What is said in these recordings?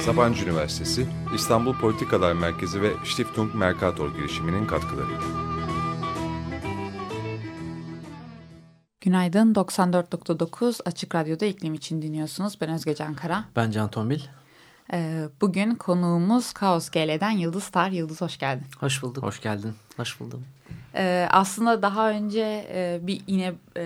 Sabancı Üniversitesi, İstanbul Politikalar Merkezi ve Stiftung Mercator girişiminin katkılarıyla. Günaydın 94.9 Açık Radyo'da iklim için dinliyorsunuz. Ben Özge Can Kara. Ben Can Tombil. Ee, bugün konuğumuz Kaos GL'den Yıldız Tar. Yıldız hoş geldin. Hoş bulduk. Hoş geldin. Hoş buldum. Ee, aslında daha önce e, bir yine e,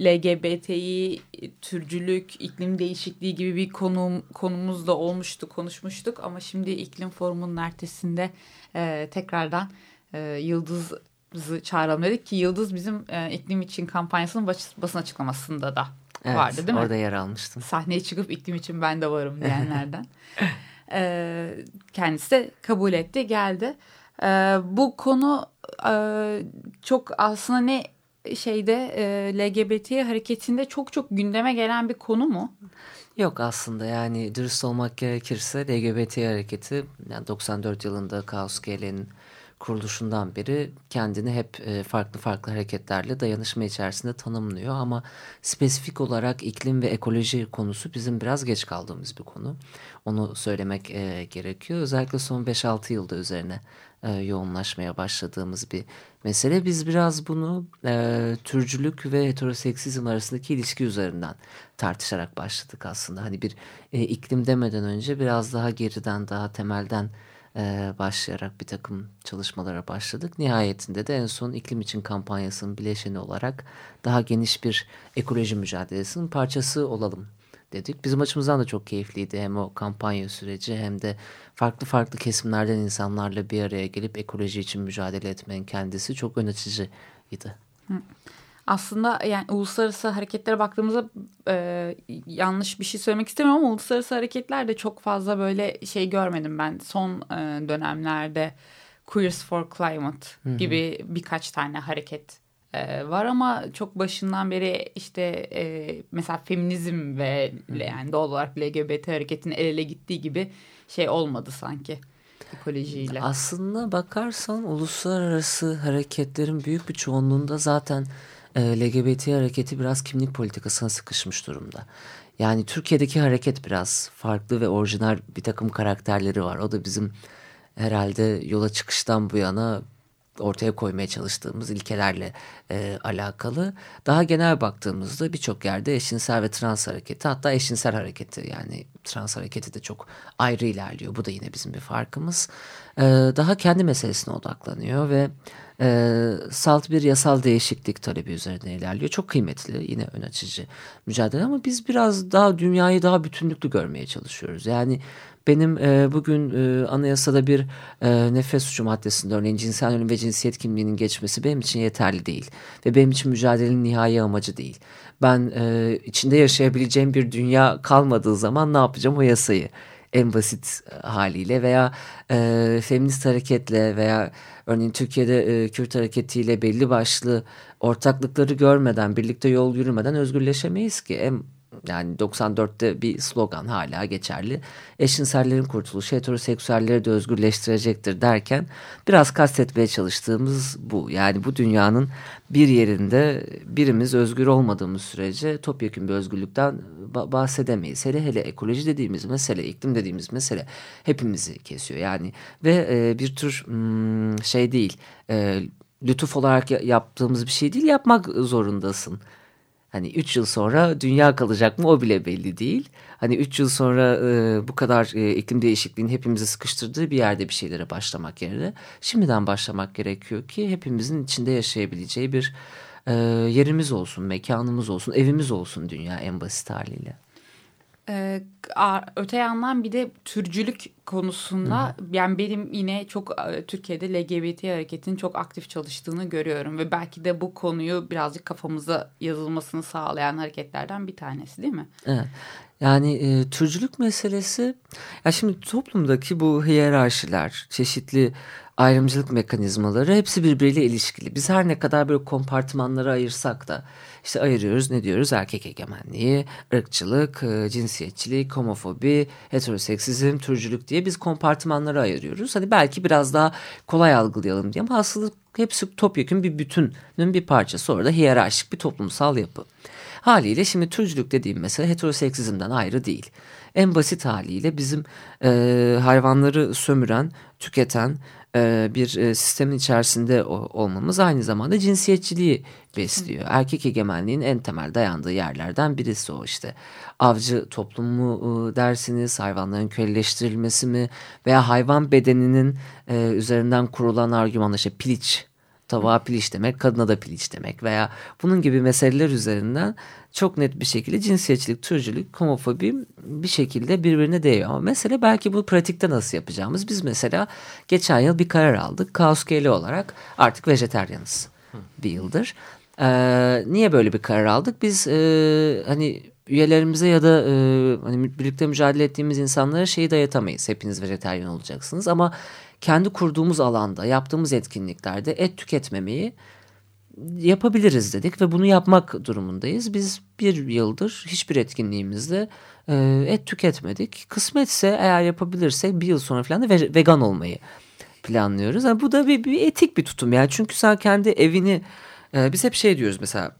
LGBTİ, türcülük, iklim değişikliği gibi bir konum, konumuz da olmuştu, konuşmuştuk. Ama şimdi iklim forumunun ertesinde e, tekrardan e, Yıldız'ı çağıralım dedik ki Yıldız bizim e, iklim için kampanyasının bas, basın açıklamasında da Evet, vardı değil mi? orada yer almıştım. sahneye çıkıp iklim için ben de varım diyenlerden. Ee, kendisi de kabul etti, geldi. Ee, bu konu e, çok aslında ne şeyde e, LGBT hareketinde çok çok gündeme gelen bir konu mu? Yok aslında yani dürüst olmak gerekirse LGBT hareketi yani 94 yılında Kaos GL'nin kuruluşundan beri kendini hep e, farklı farklı hareketlerle dayanışma içerisinde tanımlıyor ama spesifik olarak iklim ve ekoloji konusu bizim biraz geç kaldığımız bir konu. Onu söylemek e, gerekiyor. Özellikle son 5-6 yılda üzerine e, yoğunlaşmaya başladığımız bir mesele. Biz biraz bunu türcülük ve heteroseksizm arasındaki ilişki üzerinden tartışarak başladık aslında. Hani bir iklim demeden önce biraz daha geriden, daha temelden e, başlayarak bir takım çalışmalara başladık. Nihayetinde de en son iklim için kampanyasının bileşeni olarak daha geniş bir ekoloji mücadelesinin parçası olalım dedik. Bizim açımızdan da çok keyifliydi hem o kampanya süreci hem de farklı farklı kesimlerden insanlarla bir araya gelip ekoloji için mücadele etmenin kendisi çok ön açıcıydı. Aslında yani uluslararası hareketlere baktığımızda e, yanlış bir şey söylemek istemiyorum ama uluslararası hareketler de çok fazla böyle şey görmedim ben. Son e, dönemlerde Queers for Climate gibi birkaç tane hareket e, var ama çok başından beri işte e, mesela feminizm ve yani doğal olarak LGBT hareketinin el ele gittiği gibi şey olmadı sanki ekolojiyle. Aslında bakarsan uluslararası hareketlerin büyük bir çoğunluğunda zaten LGBT hareketi biraz kimlik politikasına sıkışmış durumda. Yani Türkiye'deki hareket biraz farklı ve orijinal bir takım karakterleri var. O da bizim herhalde yola çıkıştan bu yana ortaya koymaya çalıştığımız ilkelerle e, alakalı. Daha genel baktığımızda birçok yerde eşcinsel ve trans hareketi hatta eşcinsel hareketi yani trans hareketi de çok ayrı ilerliyor. Bu da yine bizim bir farkımız. E, daha kendi meselesine odaklanıyor ve e, salt bir yasal değişiklik talebi üzerine ilerliyor. Çok kıymetli yine ön açıcı mücadele ama biz biraz daha dünyayı daha bütünlüklü görmeye çalışıyoruz. Yani benim e, bugün e, anayasada bir e, nefret suçu maddesinde örneğin cinsel yönelim ve cinsiyet kimliğinin geçmesi benim için yeterli değil. Ve benim için mücadelenin nihai amacı değil. Ben e, içinde yaşayabileceğim bir dünya kalmadığı zaman ne yapacağım o yasayı en basit haliyle veya e, feminist hareketle veya örneğin Türkiye'de e, Kürt hareketiyle belli başlı ortaklıkları görmeden birlikte yol yürümeden özgürleşemeyiz ki. En yani 94'te bir slogan hala geçerli. Eşcinsellerin kurtuluşu heteroseksüelleri de özgürleştirecektir derken biraz kastetmeye çalıştığımız bu. Yani bu dünyanın bir yerinde birimiz özgür olmadığımız sürece topyekun bir özgürlükten bahsedemeyiz. Hele hele ekoloji dediğimiz mesele, iklim dediğimiz mesele hepimizi kesiyor. Yani ve e, bir tür hmm, şey değil, e, lütuf olarak yaptığımız bir şey değil, yapmak zorundasın. Hani 3 yıl sonra dünya kalacak mı o bile belli değil. Hani 3 yıl sonra e, bu kadar e, iklim değişikliğinin hepimizi sıkıştırdığı bir yerde bir şeylere başlamak yerine şimdiden başlamak gerekiyor ki hepimizin içinde yaşayabileceği bir e, yerimiz olsun, mekanımız olsun, evimiz olsun dünya en basit haliyle. Ee, öte yandan bir de türcülük konusunda yani benim yine çok e, Türkiye'de LGBT hareketin çok aktif çalıştığını görüyorum ve belki de bu konuyu birazcık kafamıza yazılmasını sağlayan hareketlerden bir tanesi değil mi? Evet. Yani e, türcülük meselesi ya şimdi toplumdaki bu hiyerarşiler, çeşitli ayrımcılık mekanizmaları hepsi birbiriyle ilişkili. Biz her ne kadar böyle kompartımanlara ayırsak da işte ayırıyoruz ne diyoruz erkek egemenliği, ırkçılık, e, cinsiyetçilik, homofobi, heteroseksizm, türcülük diye biz kompartımanlara ayırıyoruz. Hani belki biraz daha kolay algılayalım diye ama aslında hepsi topyekun bir bütünün bir parçası orada hiyerarşik bir toplumsal yapı. Haliyle şimdi türcülük dediğim mesela heteroseksizmden ayrı değil. En basit haliyle bizim e, hayvanları sömüren, tüketen e, bir e, sistemin içerisinde o, olmamız aynı zamanda cinsiyetçiliği besliyor. Erkek egemenliğin en temel dayandığı yerlerden birisi o işte. Avcı toplumu e, dersiniz, hayvanların köleleştirilmesi mi veya hayvan bedeninin e, üzerinden kurulan argümanla işte piliç tavuğa piliç demek, kadına da piliç demek veya bunun gibi meseleler üzerinden çok net bir şekilde cinsiyetçilik, türcülük, homofobi bir şekilde birbirine değiyor. Ama mesele belki bu pratikte nasıl yapacağımız. Biz mesela geçen yıl bir karar aldık. Kauskeli olarak artık vejeteryanız bir yıldır. Ee, niye böyle bir karar aldık? Biz e, hani üyelerimize ya da e, hani birlikte mücadele ettiğimiz insanlara şeyi dayatamayız. Hepiniz vejeteryan olacaksınız ama kendi kurduğumuz alanda yaptığımız etkinliklerde et tüketmemeyi yapabiliriz dedik ve bunu yapmak durumundayız. Biz bir yıldır hiçbir etkinliğimizde e, et tüketmedik. Kısmetse eğer yapabilirsek bir yıl sonra falan da ve, vegan olmayı planlıyoruz. Yani bu da bir, bir etik bir tutum yani çünkü sen kendi evini e, biz hep şey diyoruz mesela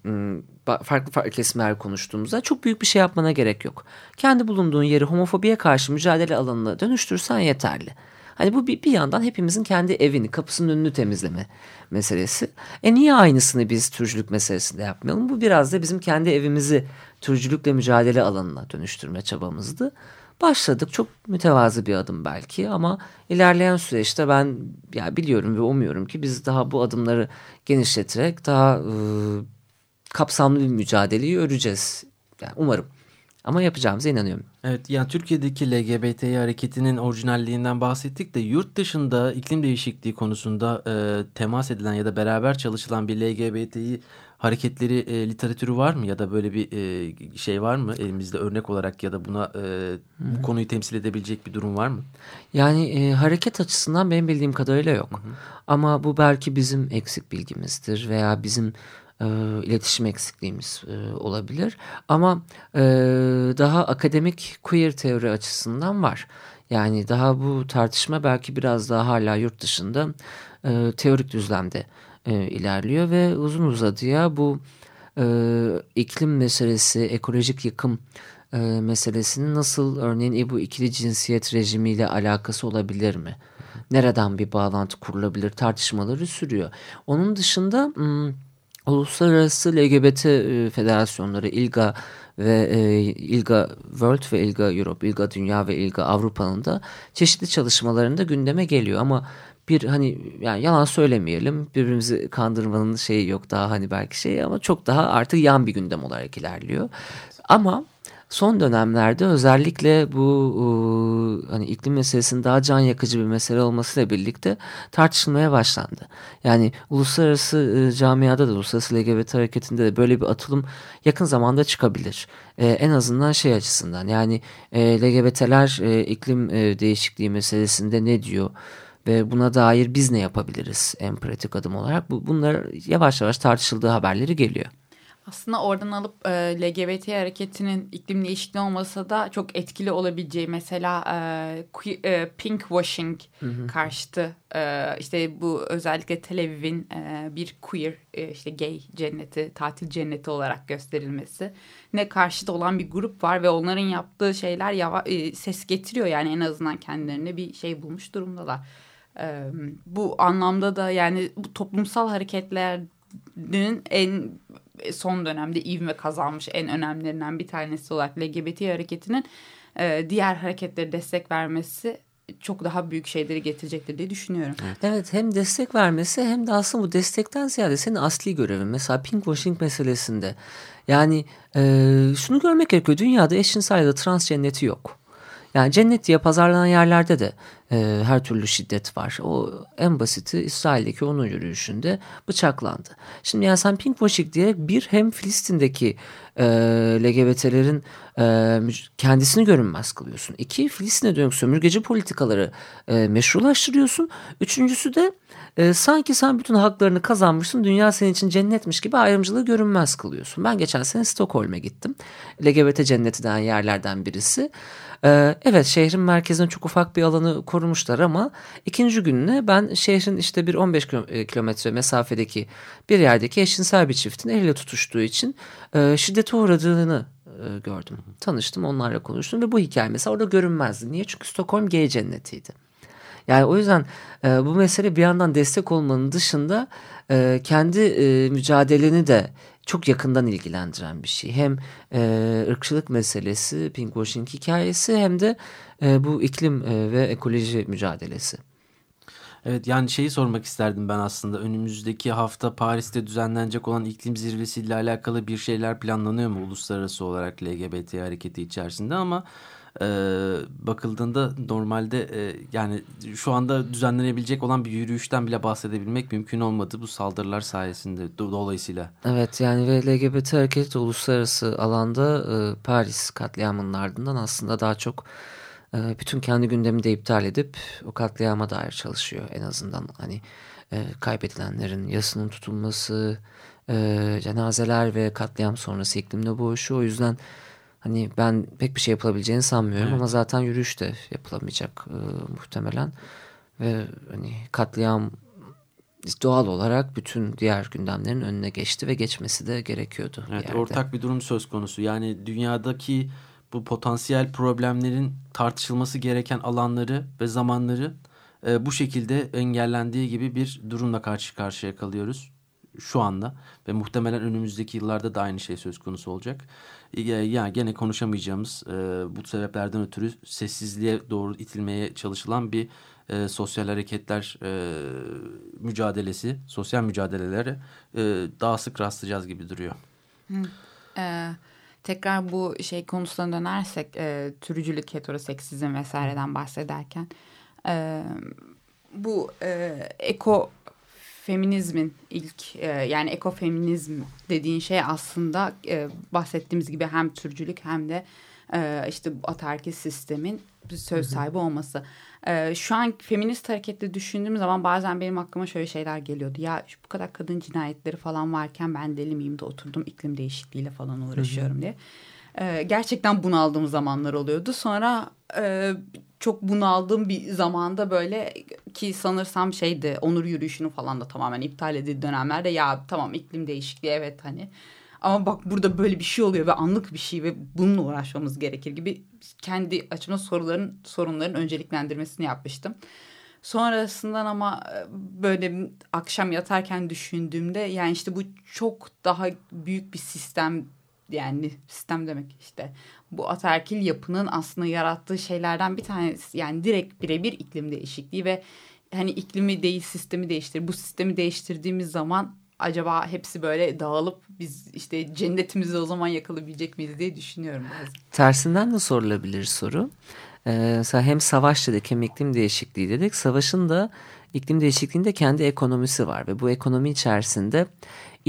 farklı farklı kesimler konuştuğumuzda çok büyük bir şey yapmana gerek yok. Kendi bulunduğun yeri homofobiye karşı mücadele alanına dönüştürsen yeterli. Hani bu bir, bir yandan hepimizin kendi evini, kapısının önünü temizleme meselesi. E niye aynısını biz türcülük meselesinde yapmayalım? Bu biraz da bizim kendi evimizi türcülükle mücadele alanına dönüştürme çabamızdı. Başladık çok mütevazı bir adım belki ama ilerleyen süreçte ben ya biliyorum ve umuyorum ki biz daha bu adımları genişleterek daha e, kapsamlı bir mücadeleyi öreceğiz. Yani umarım. Ama yapacağımıza inanıyorum. Evet yani Türkiye'deki LGBT hareketinin orijinalliğinden bahsettik de yurt dışında iklim değişikliği konusunda e, temas edilen ya da beraber çalışılan bir LGBT'yi hareketleri e, literatürü var mı ya da böyle bir e, şey var mı elimizde örnek olarak ya da buna e, bu konuyu temsil edebilecek bir durum var mı? Yani e, hareket açısından benim bildiğim kadarıyla yok. Hı hı. Ama bu belki bizim eksik bilgimizdir veya bizim e, iletişim eksikliğimiz e, olabilir. Ama e, daha akademik queer teori açısından var. Yani daha bu tartışma belki biraz daha hala yurt dışında e, teorik düzlemde e, ilerliyor ve uzun uzadıya bu e, iklim meselesi, ekolojik yıkım e, meselesinin nasıl örneğin bu ikili cinsiyet rejimiyle alakası olabilir mi? Nereden bir bağlantı kurulabilir tartışmaları sürüyor. Onun dışında... Hmm, Uluslararası LGBT e, federasyonları ILGA ve e, ILGA World ve ILGA Europe, ILGA Dünya ve ILGA Avrupa'nın da çeşitli çalışmalarında gündeme geliyor ama bir hani yani yalan söylemeyelim birbirimizi kandırmanın şeyi yok daha hani belki şey ama çok daha artık yan bir gündem olarak ilerliyor. Ama son dönemlerde özellikle bu e, hani iklim meselesinin daha can yakıcı bir mesele olmasıyla birlikte tartışılmaya başlandı. Yani uluslararası e, camiada da uluslararası LGBT hareketinde de böyle bir atılım yakın zamanda çıkabilir. E, en azından şey açısından yani e, LGBT'ler e, iklim e, değişikliği meselesinde ne diyor? ve buna dair biz ne yapabiliriz en pratik adım olarak? Bu, bunlar yavaş yavaş tartışıldığı haberleri geliyor. Aslında oradan alıp e, LGBT hareketinin iklim değişikliği olmasa da çok etkili olabileceği mesela e, e, pink washing hı hı. karşıtı e, işte bu özellikle Tel Aviv'in e, bir queer e, işte gay cenneti tatil cenneti olarak gösterilmesi ne karşıtı olan bir grup var ve onların yaptığı şeyler yava, e, ses getiriyor yani en azından kendilerine bir şey bulmuş durumdalar. E, bu anlamda da yani bu toplumsal hareketlerin en son dönemde ivme kazanmış en önemlilerinden bir tanesi olarak LGBT hareketinin e, diğer hareketlere destek vermesi çok daha büyük şeyleri getirecektir diye düşünüyorum. Evet hem destek vermesi hem de aslında bu destekten ziyade senin asli görevin. Mesela pinkwashing meselesinde yani e, şunu görmek gerekiyor. Dünyada eşcinsel ya da trans yok. Yani cennet diye pazarlanan yerlerde de e, her türlü şiddet var. O en basiti İsrail'deki onun yürüyüşünde bıçaklandı. Şimdi yani sen pinkwashing diyerek bir hem Filistin'deki e, LGBT'lerin e, kendisini görünmez kılıyorsun. İki Filistin'e dönük sömürgeci politikaları e, meşrulaştırıyorsun. Üçüncüsü de e, sanki sen bütün haklarını kazanmışsın dünya senin için cennetmiş gibi ayrımcılığı görünmez kılıyorsun. Ben geçen sene Stockholm'e gittim. LGBT cenneti denen yerlerden birisi. Ee, evet şehrin merkezine çok ufak bir alanı korumuşlar ama ikinci gününe ben şehrin işte bir 15 e, kilometre mesafedeki bir yerdeki eşcinsel bir çiftin eliyle tutuştuğu için e, şiddete uğradığını e, gördüm. Tanıştım onlarla konuştum ve bu hikaye mesela orada görünmezdi. Niye? Çünkü Stockholm gay cennetiydi. Yani o yüzden e, bu mesele bir yandan destek olmanın dışında e, kendi e, mücadeleni de çok yakından ilgilendiren bir şey. Hem e, ırkçılık meselesi, pinkwashing hikayesi hem de e, bu iklim e, ve ekoloji mücadelesi. Evet yani şeyi sormak isterdim ben aslında. Önümüzdeki hafta Paris'te düzenlenecek olan iklim zirvesiyle alakalı bir şeyler planlanıyor mu uluslararası olarak LGBT hareketi içerisinde ama e, bakıldığında normalde e, yani şu anda düzenlenebilecek olan bir yürüyüşten bile bahsedebilmek mümkün olmadı bu saldırılar sayesinde do dolayısıyla. Evet yani ve LGBT hareketi uluslararası alanda e, Paris katliamının ardından aslında daha çok e, bütün kendi gündemini de iptal edip o katliama dair çalışıyor en azından hani e, kaybedilenlerin yasının tutulması, e, cenazeler ve katliam sonrası iklimde boğuşu o yüzden Hani ben pek bir şey yapılabileceğini sanmıyorum evet. ama zaten yürüyüş de yapılamayacak e, muhtemelen. Ve hani katliam doğal olarak bütün diğer gündemlerin önüne geçti ve geçmesi de gerekiyordu. Evet, bir ortak bir durum söz konusu. Yani dünyadaki bu potansiyel problemlerin tartışılması gereken alanları ve zamanları e, bu şekilde engellendiği gibi bir durumla karşı karşıya kalıyoruz şu anda ve muhtemelen önümüzdeki yıllarda da aynı şey söz konusu olacak. Yani gene konuşamayacağımız e, bu sebeplerden ötürü sessizliğe doğru itilmeye çalışılan bir e, sosyal hareketler e, mücadelesi, sosyal mücadelelere e, daha sık rastlayacağız gibi duruyor. Hı. Ee, tekrar bu şey konusuna dönersek e, türcülük, heteroseksizm vesaireden bahsederken e, bu e, eko feminizmin ilk e, yani ekofeminizm dediğin şey aslında e, bahsettiğimiz gibi hem türcülük hem de e, işte ataerkil sistemin söz sahibi olması. E, şu an feminist harekette düşündüğüm zaman bazen benim aklıma şöyle şeyler geliyordu. Ya şu bu kadar kadın cinayetleri falan varken ben deli miyim de oturdum iklim değişikliğiyle falan uğraşıyorum diye. E, gerçekten bunaldığım zamanlar oluyordu. Sonra e, çok bunaldığım bir zamanda böyle ki sanırsam şeydi onur yürüyüşünü falan da tamamen iptal edildi dönemlerde ya tamam iklim değişikliği evet hani ama bak burada böyle bir şey oluyor ve anlık bir şey ve bununla uğraşmamız gerekir gibi kendi açımda soruların sorunların önceliklendirmesini yapmıştım. Sonrasından ama e, böyle akşam yatarken düşündüğümde yani işte bu çok daha büyük bir sistem yani sistem demek işte bu ataerkil yapının aslında yarattığı şeylerden bir tanesi yani direkt birebir iklim değişikliği ve hani iklimi değil sistemi değiştir. Bu sistemi değiştirdiğimiz zaman acaba hepsi böyle dağılıp biz işte cennetimizi o zaman yakalayabilecek miyiz diye düşünüyorum bazen. Tersinden de sorulabilir soru. Ee, hem savaş dedik hem iklim değişikliği dedik. Savaşın da iklim değişikliğinde kendi ekonomisi var ve bu ekonomi içerisinde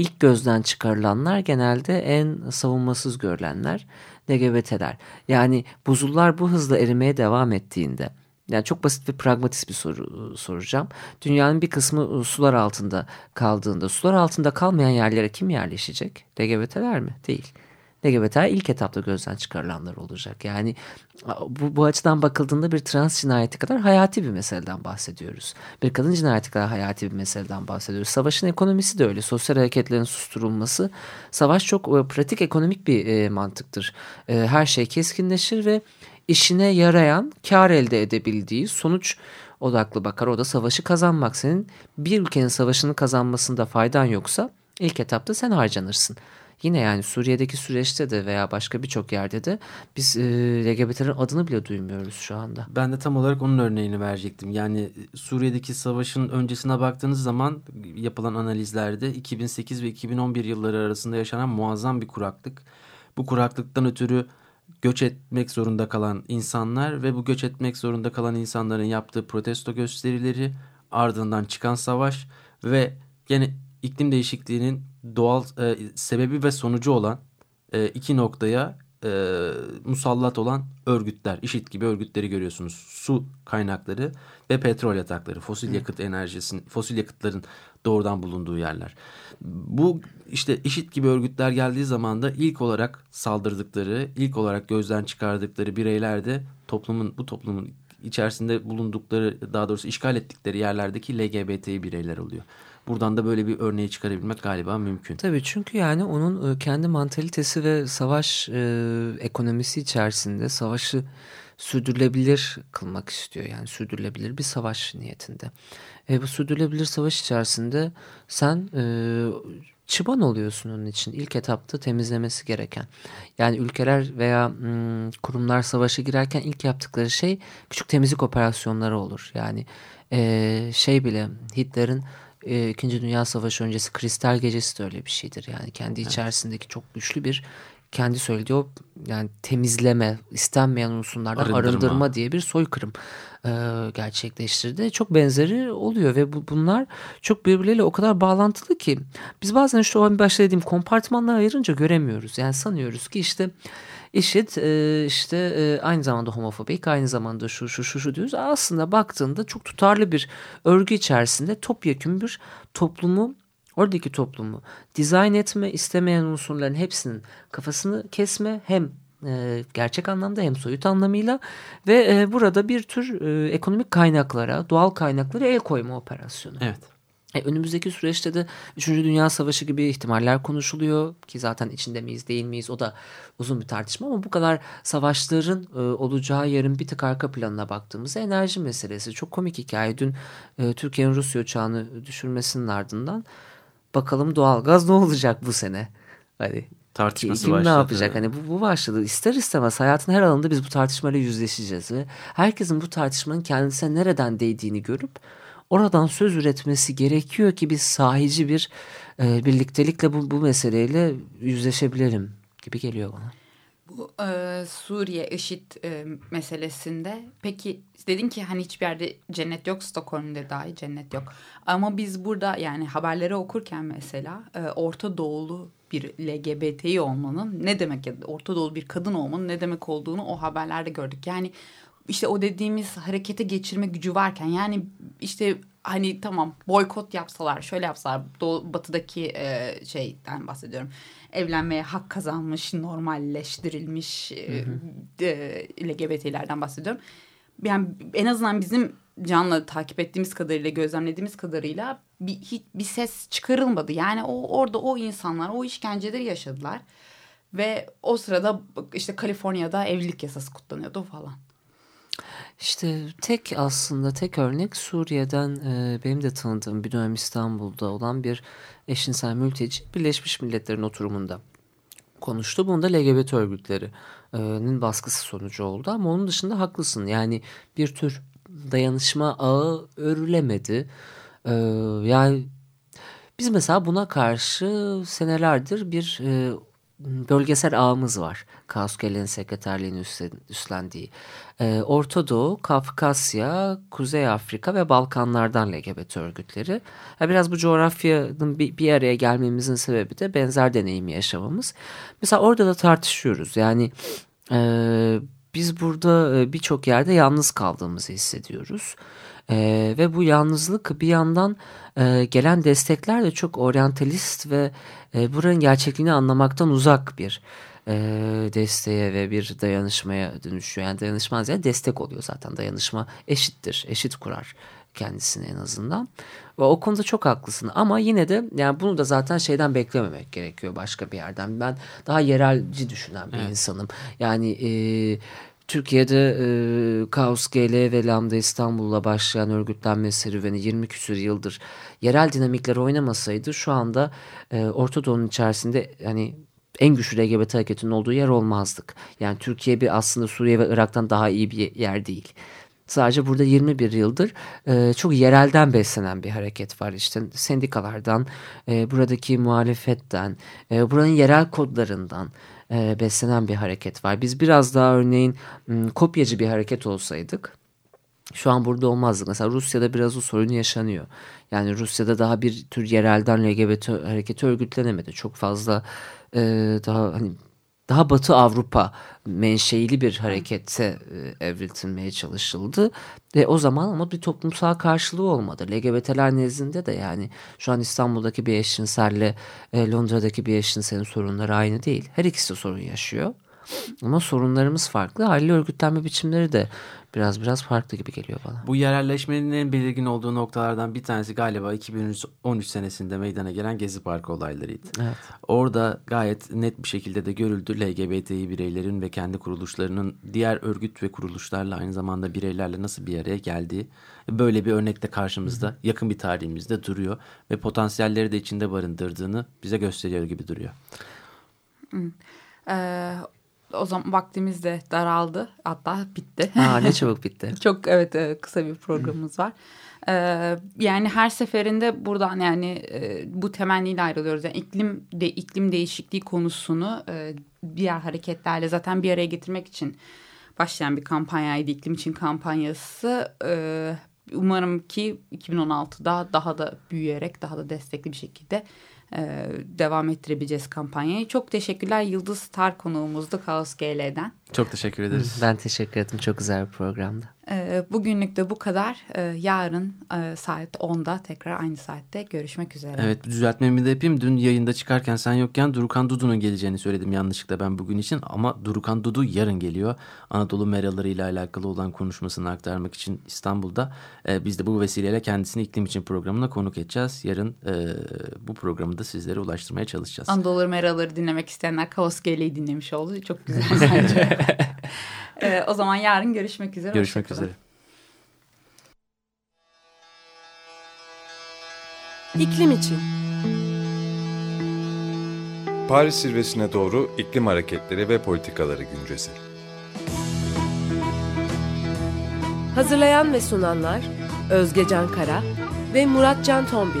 ilk gözden çıkarılanlar genelde en savunmasız görülenler LGBT'ler. Yani buzullar bu hızla erimeye devam ettiğinde yani çok basit ve pragmatist bir soru soracağım. Dünyanın bir kısmı sular altında kaldığında sular altında kalmayan yerlere kim yerleşecek? LGBT'ler mi? Değil. LGBT'ler ilk etapta gözden çıkarılanlar olacak. Yani bu, bu açıdan bakıldığında bir trans cinayeti kadar hayati bir meseleden bahsediyoruz. Bir kadın cinayeti kadar hayati bir meseleden bahsediyoruz. Savaşın ekonomisi de öyle. Sosyal hareketlerin susturulması. Savaş çok e, pratik ekonomik bir e, mantıktır. E, her şey keskinleşir ve işine yarayan, kar elde edebildiği sonuç odaklı bakar. O da savaşı kazanmak. Senin bir ülkenin savaşını kazanmasında faydan yoksa ilk etapta sen harcanırsın. Yine yani Suriye'deki süreçte de veya başka birçok yerde de biz e, LGBT'lerin adını bile duymuyoruz şu anda. Ben de tam olarak onun örneğini verecektim. Yani Suriye'deki savaşın öncesine baktığınız zaman yapılan analizlerde 2008 ve 2011 yılları arasında yaşanan muazzam bir kuraklık. Bu kuraklıktan ötürü göç etmek zorunda kalan insanlar ve bu göç etmek zorunda kalan insanların yaptığı protesto gösterileri ardından çıkan savaş ve yine iklim değişikliğinin doğal e, sebebi ve sonucu olan e, iki noktaya e, musallat olan örgütler, işit gibi örgütleri görüyorsunuz. Su kaynakları ve petrol yatakları, fosil yakıt enerjisinin, fosil yakıtların doğrudan bulunduğu yerler. Bu işte işit gibi örgütler geldiği zaman da ilk olarak saldırdıkları, ilk olarak gözden çıkardıkları bireyler de toplumun bu toplumun içerisinde bulundukları daha doğrusu işgal ettikleri yerlerdeki LGBTİ bireyler oluyor. Buradan da böyle bir örneği çıkarabilmek galiba mümkün. Tabii çünkü yani onun e, kendi mantalitesi ve savaş e, ekonomisi içerisinde savaşı sürdürülebilir kılmak istiyor. Yani sürdürülebilir bir savaş niyetinde. E, bu sürdürülebilir savaş içerisinde sen e, çıban oluyorsun onun için. ilk etapta temizlemesi gereken. Yani ülkeler veya hmm, kurumlar savaşa girerken ilk yaptıkları şey küçük temizlik operasyonları olur. Yani e, şey bile Hitler'in e, İkinci Dünya Savaşı öncesi Kristal Gecesi de öyle bir şeydir. Yani kendi içerisindeki çok güçlü bir kendi söylediği o yani temizleme, istenmeyen unsurlardan Arındırma. arındırma diye bir soykırım e, gerçekleştirdi. Çok benzeri oluyor ve bu, bunlar çok birbirleriyle o kadar bağlantılı ki biz bazen işte o başta dediğim kompartmanlara ayırınca göremiyoruz. Yani sanıyoruz ki işte IŞİD e, işte e, aynı zamanda homofobik aynı zamanda şu şu şu şu diyoruz. Aslında baktığında çok tutarlı bir örgü içerisinde topyekun bir toplumu oradaki toplumu dizayn etme istemeyen unsurların hepsinin kafasını kesme hem e, gerçek anlamda hem soyut anlamıyla ve e, burada bir tür e, ekonomik kaynaklara, doğal kaynaklara el koyma operasyonu. Evet. E, önümüzdeki süreçte de 3. Dünya Savaşı gibi ihtimaller konuşuluyor ki zaten içinde miyiz değil miyiz o da uzun bir tartışma ama bu kadar savaşların e, olacağı yerin bir tık arka planına baktığımızda enerji meselesi çok komik hikaye. Dün e, Türkiye'nin Rusya uçağını düşürmesinin ardından bakalım doğalgaz ne olacak bu sene? Hani Tartışması kim başladı. ne yapacak? Hani bu, bu başladı. İster istemez hayatın her alanında biz bu tartışmayla yüzleşeceğiz ve herkesin bu tartışmanın kendisine nereden değdiğini görüp oradan söz üretmesi gerekiyor ki biz sahici bir e, birliktelikle bu, bu meseleyle yüzleşebilelim gibi geliyor bana. Bu e, Suriye IŞİD e, meselesinde peki dedin ki hani hiçbir yerde cennet yok Stockholm'de dahi cennet yok. Ama biz burada yani haberleri okurken mesela e, Orta Doğulu bir LGBTİ olmanın ne demek ya Orta Doğulu bir kadın olmanın ne demek olduğunu o haberlerde gördük. Yani işte o dediğimiz harekete geçirme gücü varken yani işte hani tamam boykot yapsalar şöyle yapsalar Doğu, batıdaki e, şeyden bahsediyorum evlenmeye hak kazanmış normalleştirilmiş e, e, LGBT'lerden bahsediyorum. Yani en azından bizim canlı takip ettiğimiz kadarıyla gözlemlediğimiz kadarıyla bir, hiç, bir ses çıkarılmadı. Yani o orada o insanlar o işkenceleri yaşadılar ve o sırada işte Kaliforniya'da evlilik yasası kutlanıyordu falan. İşte tek aslında tek örnek Suriye'den e, benim de tanıdığım bir dönem İstanbul'da olan bir eşcinsel mülteci Birleşmiş Milletler'in oturumunda konuştu. Bunda LGBT örgütlerinin baskısı sonucu oldu ama onun dışında haklısın. Yani bir tür dayanışma ağı örülemedi. E, yani biz mesela buna karşı senelerdir bir e, bölgesel ağımız var. Kaos Gelen sekreterliğini üstlendiği. Ee, Orta Doğu, Kafkasya, Kuzey Afrika ve Balkanlardan LGBT örgütleri. Biraz bu coğrafyanın bir, araya gelmemizin sebebi de benzer deneyimi yaşamamız. Mesela orada da tartışıyoruz. Yani e, biz burada birçok yerde yalnız kaldığımızı hissediyoruz. Ee, ve bu yalnızlık bir yandan e, gelen destekler de çok oryantalist ve e, buranın gerçekliğini anlamaktan uzak bir e, desteğe ve bir dayanışmaya dönüşüyor. Yani dayanışma ziyade destek oluyor zaten. Dayanışma eşittir, eşit kurar kendisini en azından. Ve o konuda çok haklısın ama yine de yani bunu da zaten şeyden beklememek gerekiyor başka bir yerden. Ben daha yerelci düşünen bir evet. insanım. Yani e, Türkiye'de e, Kaos GL ve Lambda İstanbul'la başlayan örgütlenme serüveni 20 küsur yıldır yerel dinamikler oynamasaydı şu anda e, Orta Doğu'nun içerisinde hani en güçlü LGBT hareketinin olduğu yer olmazdık. Yani Türkiye bir aslında Suriye ve Irak'tan daha iyi bir yer değil. Sadece burada 21 yıldır e, çok yerelden beslenen bir hareket var. İşte sendikalardan, e, buradaki muhalefetten, e, buranın yerel kodlarından e, beslenen bir hareket var. Biz biraz daha örneğin kopyacı bir hareket olsaydık şu an burada olmazdı. Mesela Rusya'da biraz o sorun yaşanıyor. Yani Rusya'da daha bir tür yerelden LGBT hareketi örgütlenemedi. Çok fazla daha hani daha Batı Avrupa menşeili bir harekete e, evriltilmeye çalışıldı. Ve o zaman ama bir toplumsal karşılığı olmadı. LGBT'ler nezdinde de yani şu an İstanbul'daki bir eşcinselle e, Londra'daki bir eşcinselin sorunları aynı değil. Her ikisi sorun yaşıyor. Ama sorunlarımız farklı. Aile örgütlenme biçimleri de biraz biraz farklı gibi geliyor bana. Bu yerelleşmenin en belirgin olduğu noktalardan bir tanesi galiba 2013 senesinde meydana gelen Gezi Parkı olaylarıydı. Evet. Orada gayet net bir şekilde de görüldü LGBTİ bireylerin ve kendi kuruluşlarının diğer örgüt ve kuruluşlarla aynı zamanda bireylerle nasıl bir araya geldiği böyle bir örnek de karşımızda yakın bir tarihimizde duruyor ve potansiyelleri de içinde barındırdığını bize gösteriyor gibi duruyor. Ee, o zaman vaktimiz de daraldı. Hatta bitti. Aa, ne çabuk bitti. Çok evet e, kısa bir programımız var. Ee, yani her seferinde buradan yani e, bu temenniyle ayrılıyoruz. Yani iklim de iklim değişikliği konusunu e, diğer hareketlerle zaten bir araya getirmek için başlayan bir kampanyaydı. iklim için kampanyası. Ee, umarım ki 2016'da daha da büyüyerek daha da destekli bir şekilde e, devam ettirebileceğiz kampanyayı. Çok teşekkürler Yıldız Star konuğumuzdu Kaos GL'den. Çok teşekkür ederiz. Ben teşekkür ederim. Çok güzel bir programdı. E, bugünlük de bu kadar. E, yarın e, saat 10'da tekrar aynı saatte görüşmek üzere. Evet düzeltmemi de yapayım. Dün yayında çıkarken sen yokken Durukan Dudu'nun geleceğini söyledim yanlışlıkla ben bugün için. Ama Durukan Dudu yarın geliyor. Anadolu meraları ile alakalı olan konuşmasını aktarmak için İstanbul'da. E, biz de bu vesileyle kendisini iklim için programına konuk edeceğiz. Yarın e, bu programı da sizlere ulaştırmaya çalışacağız. Anadolu meraları dinlemek isteyenler Kaos GL'yi dinlemiş oldu. Çok güzel bence. e, o zaman yarın görüşmek üzere. Görüşmek Hoşçakalın. üzere. İklim için. Paris zirvesine doğru iklim hareketleri ve politikaları güncesi. Hazırlayan ve sunanlar Özge Can Kara ve Murat Can Tombil.